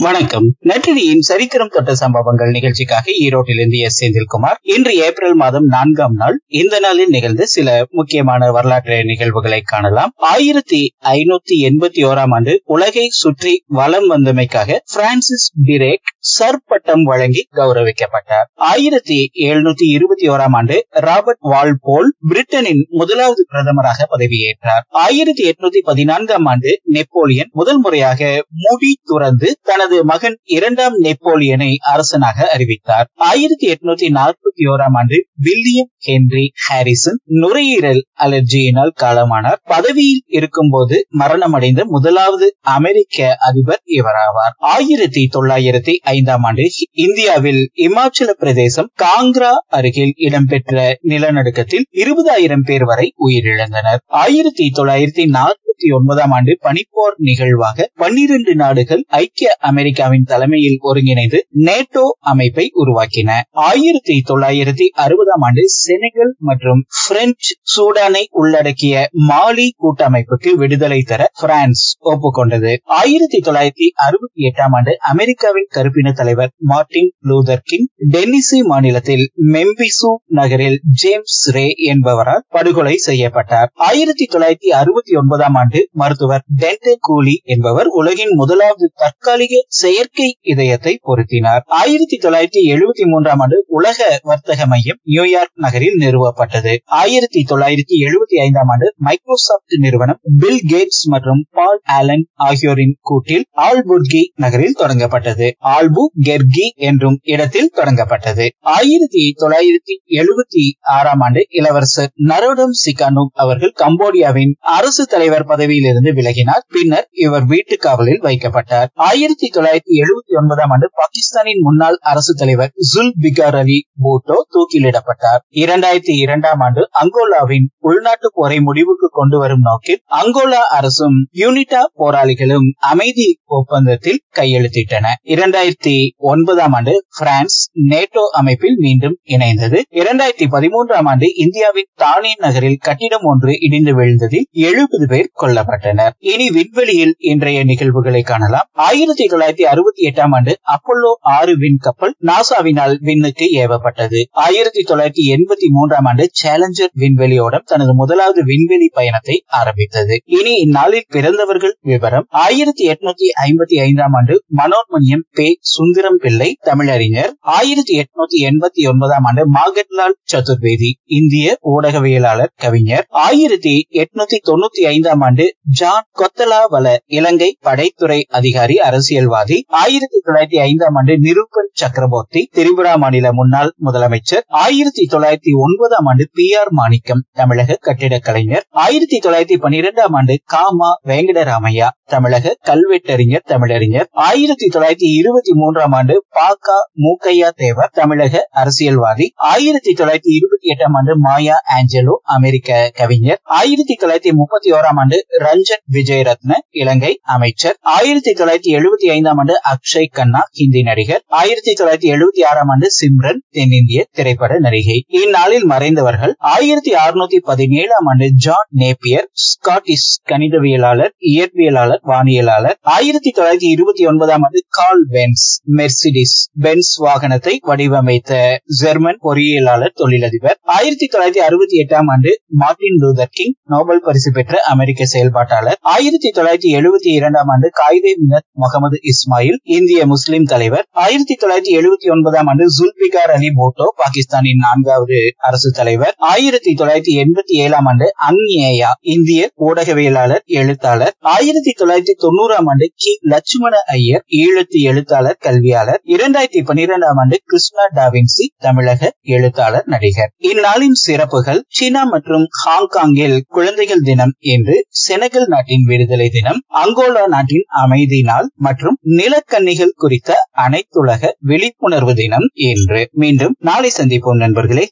வணக்கம். நற்றினியின் சரித்திரம் தொட்ட சம்பவங்கள் நிகழ்ச்சிக்காக ஈரோட்டிலிருந்து எஸ். செந்தில்குமார். இன்று ஏப்ரல் மாதம் நான்காம் நாள். இந்த நாளில் நிகழ்ந்த சில முக்கியமான வரலாற்று நிகழ்வுகளை காணலாம். ஆயிரத்தி ஐநூத்தி எண்பத்தி ஓராம் ஆண்டு உலகை சுற்றி வலம் வந்தமைக்காக பிரான்சிஸ் டிரேக் சர் வழங்கி கௌரவிக்கப்பட்டார். ஆயிரத்தி எழுநூத்தி இருபத்தி ஓராம் ஆண்டு ராபர்ட் வால்போல் பிரிட்டனின் முதலாவது பிரதமராக பதவியேற்றார். ஆயிரத்தி எட்நூத்தி பதினான்காம் ஆண்டு நெப்போலியன் முதல் முறையாக முடி துறந்து தனது மகன் இரண்டாம் நெப்போலியனை அரசனாக அறிவித்தார். ஆயிரத்தி எட்நூத்தி நாற்பத்தி ஓராம் ஆண்டு வில்லியம் ஹென்றி ஹாரிசன் நுரையீரல் அலர்ஜியினால் காலமானார். பதவியில் இருக்கும் போது மரணமடைந்த முதலாவது அமெரிக்க அதிபர் இவராவார். ஆயிரத்தி தொள்ளாயிரத்தி ஐந்தாம் ஆண்டு இந்தியாவில் இமாச்சல பிரதேசம் காங்கிரா அருகில் இடம்பெற்ற நிலநடுக்கத்தில் இருபதாயிரம் பேர் வரை உயிரிழந்தனர். ஆயிரத்தி தொள்ளாயிரத்தி நாற்பத்தி ஒன்பதாம் ஆண்டு பனிப்போர் நிகழ்வாக பன்னிரண்டு நாடுகள் ஐக்கிய அமெரிக்காவின் தலைமையில் ஒருங்கிணைந்து நேட்டோ அமைப்பை உருவாக்கின. ஆயிரத்தி தொள்ளாயிரத்தி அறுபதாம் ஆண்டு செனகல் மற்றும் பிரெஞ்சு சூடானை உள்ளடக்கிய மாலி கூட்டமைப்புக்கு விடுதலை தர பிரான்ஸ் ஒப்புக்கொண்டது. ஆயிரத்தி தொள்ளாயிரத்தி அறுபத்தி எட்டாம் ஆண்டு அமெரிக்காவின் கருப்பின தலைவர் மார்டின் லூதர் கிங் டென்னிசி மாநிலத்தில் மெம்பிசு நகரில் ஜேம்ஸ் ரே என்பவரால் படுகொலை செய்யப்பட்டார். ஆயிரத்தி தொள்ளாயிரத்தி அறுபத்தி ஒன்பதாம் ஆண்டு மருத்துவர் டென்டே கூலி என்பவர் உலகின் முதலாவது தற்காலிக செயற்கை இதயத்தை பொருத்தினார். ஆயிரத்தி தொள்ளாயிரத்தி எழுபத்தி மூன்றாம் ஆண்டு உலக வர்த்தக மையம் நியூயார்க் நகரில் நிறுவப்பட்டது. ஆயிரத்தி தொள்ளாயிரத்தி எழுபத்தி ஐந்தாம் ஆண்டு மைக்ரோசாப்ட் நிறுவனம் பில் கேட்ஸ் மற்றும் பால் ஆலன் ஆகியோரின் கூட்டில் ஆல்புர்கி நகரில் தொடங்கப்பட்டது. ஆல்பு கெர்கி என்றும் இடத்தில் தொடங்கப்பட்டது. ஆயிரத்தி தொள்ளாயிரத்தி எழுபத்தி ஆறாம் ஆண்டு இளவரசர் நரோடம் சிகானு அவர்கள் கம்போடியாவின் அரசு தலைவர் பதவியில் பதவியிலிருந்து விலகினார். பின்னர் இவர் வீட்டு காவலில் வைக்கப்பட்டார். ஆயிரத்தி தொள்ளாயிரத்தி எழுபத்தி ஒன்பதாம் ஆண்டு பாகிஸ்தானின் முன்னாள் அரசு தலைவர் ஜுல் பிகார் அலி பூட்டோ தூக்கிலிடப்பட்டார். இரண்டாயிரத்தி இரண்டாம் ஆண்டு அங்கோலாவின் உள்நாட்டு போரை முடிவுக்கு கொண்டு வரும் நோக்கில் அங்கோலா அரசும் யூனிட்டா போராளிகளும் அமைதி ஒப்பந்தத்தில் கையெழுத்திட்டன. இரண்டாயிரத்தி ஒன்பதாம் ஆண்டு பிரான்ஸ் நேட்டோ அமைப்பில் மீண்டும் இணைந்தது. இரண்டாயிரத்தி பதிமூன்றாம் ஆண்டு இந்தியாவின் தானே நகரில் கட்டிடம் ஒன்று இடிந்து விழுந்ததில் எழுபது பேர் கொல்லப்பட்டனர் இனி விண்வெளியில் இன்றைய நிகழ்வுகளை காணலாம். ஆயிரத்தி தொள்ளாயிரத்தி அறுபத்தி எட்டாம் ஆண்டு அப்பல்லோ ஆறு விண்கப்பல் நாசாவினால் விண்ணுக்கு ஏவப்பட்டது. ஆயிரத்தி தொள்ளாயிரத்தி எண்பத்தி மூன்றாம் ஆண்டு சேலஞ்சர் விண்வெளியோடம் தனது முதலாவது விண்வெளி பயணத்தை ஆரம்பித்தது. இனி இந்நாளில் பிறந்தவர்கள் விவரம். ஆயிரத்தி எட்நூத்தி ஐம்பத்தி ஐந்தாம் ஆண்டு மனோன்மணியம் பே. சுந்தரம் பிள்ளை தமிழறிஞர். ஆயிரத்தி எட்நூத்தி எண்பத்தி ஒன்பதாம் ஆண்டு மாகட்லால் சதுர்வேதி இந்திய ஊடகவியலாளர் கவிஞர். ஆயிரத்தி எட்நூத்தி தொண்ணூத்தி ஐந்தாம் ஆண்டு ஜான் கொத்தலாவல இலங்கை படைத்துறை அதிகாரி அரசியல்வாதி ஆயிரத்தி தொள்ளாயிரத்தி ஐந்தாம் ஆண்டு நிருபன் சக்கரவர்த்தி திரிபுரா மாநில முன்னாள் முதலமைச்சர் ஆயிரத்தி தொள்ளாயிரத்தி ஒன்பதாம் ஆண்டு பி ஆர் மாணிக்கம் தமிழக கட்டிடக் கலைஞர் ஆயிரத்தி தொள்ளாயிரத்தி பனிரெண்டாம் ஆண்டு காமா வெங்கடராமையா தமிழக கல்வெட்டறிஞர் தமிழறிஞர் ஆயிரத்தி தொள்ளாயிரத்தி இருபத்தி மூன்றாம் ஆண்டு பாக்கா மூக்கையா தேவர் தமிழக அரசியல்வாதி ஆயிரத்தி தொள்ளாயிரத்தி இருபத்தி எட்டாம் ஆண்டு மாயா ஆஞ்சலோ அமெரிக்க கவிஞர் ஆயிரத்தி தொள்ளாயிரத்தி முப்பத்தி ஓராம் ஆண்டு ரஞ்சன் விஜயரத்ன இலங்கை அமைச்சர். ஆயிரத்தி தொள்ளாயிரத்தி எழுபத்தி ஐந்தாம் ஆண்டு அக்ஷய் கண்ணா ஹிந்தி நடிகர். ஆயிரத்தி தொள்ளாயிரத்தி எழுபத்தி ஆறாம் ஆண்டு சிம்ரன் தென்னிந்திய திரைப்பட நடிகை. இந்நாளில் மறைந்தவர்கள் ஆயிரத்தி அறுநூத்தி பதினேழாம் ஆண்டு ஜான் நேப்பியர் ஸ்காட்டிஷ் கணிதவியலாளர் இயற்பியலாளர் வானியலாளர். ஆயிரத்தி தொள்ளாயிரத்தி இருபத்தி ஒன்பதாம் ஆண்டு கால் பென்ஸ் மெர்சிடிஸ் பென்ஸ் வாகனத்தை வடிவமைத்த ஜெர்மன் பொறியியலாளர் தொழிலதிபர். ஆயிரத்தி தொள்ளாயிரத்தி அறுபத்தி எட்டாம் ஆண்டு மார்டின் லூதர் கிங் நோபல் பரிசு பெற்ற அமெரிக்க செயல்பாட்டாளர். ஆயிரத்தி தொள்ளாயிரத்தி எழுபத்தி இரண்டாம் ஆண்டு காயிதே மினத் முகமது இஸ்மாயில் இந்திய முஸ்லிம் தலைவர். ஆயிரத்தி தொள்ளாயிரத்தி எழுபத்தி ஒன்பதாம் ஆண்டு ஜுல்பிகார் அலி போட்டோ பாகிஸ்தானின் நான்காவது அரசு தலைவர். ஆயிரத்தி தொள்ளாயிரத்தி எண்பத்தி ஏழாம் ஆண்டு அன்யேயா இந்திய ஊடகவியலாளர் எழுத்தாளர். ஆயிரத்தி தொள்ளாயிரத்தி தொண்ணூறாம் ஆண்டு கி. லட்சுமண ஐயர் ஈழத்து எழுத்தாளர் கல்வியாளர். இரண்டாயிரத்தி பனிரெண்டாம் ஆண்டு கிருஷ்ணா டாவின்சி தமிழக எழுத்தாளர் நடிகர். இந்நாளின் சிறப்புகள் சீனா மற்றும் ஹாங்காங்கில் குழந்தைகள் தினம் என்று செனகல் நாட்டின் விடுதலை தினம் அங்கோலா நாட்டின் அமைதி நாள் மற்றும் நிலக்கண்ணிகள் குறித்த அனைத்துலக விழிப்புணர்வு தினம் என்று மீண்டும் நாளை சந்திப்போம் நண்பர்களே.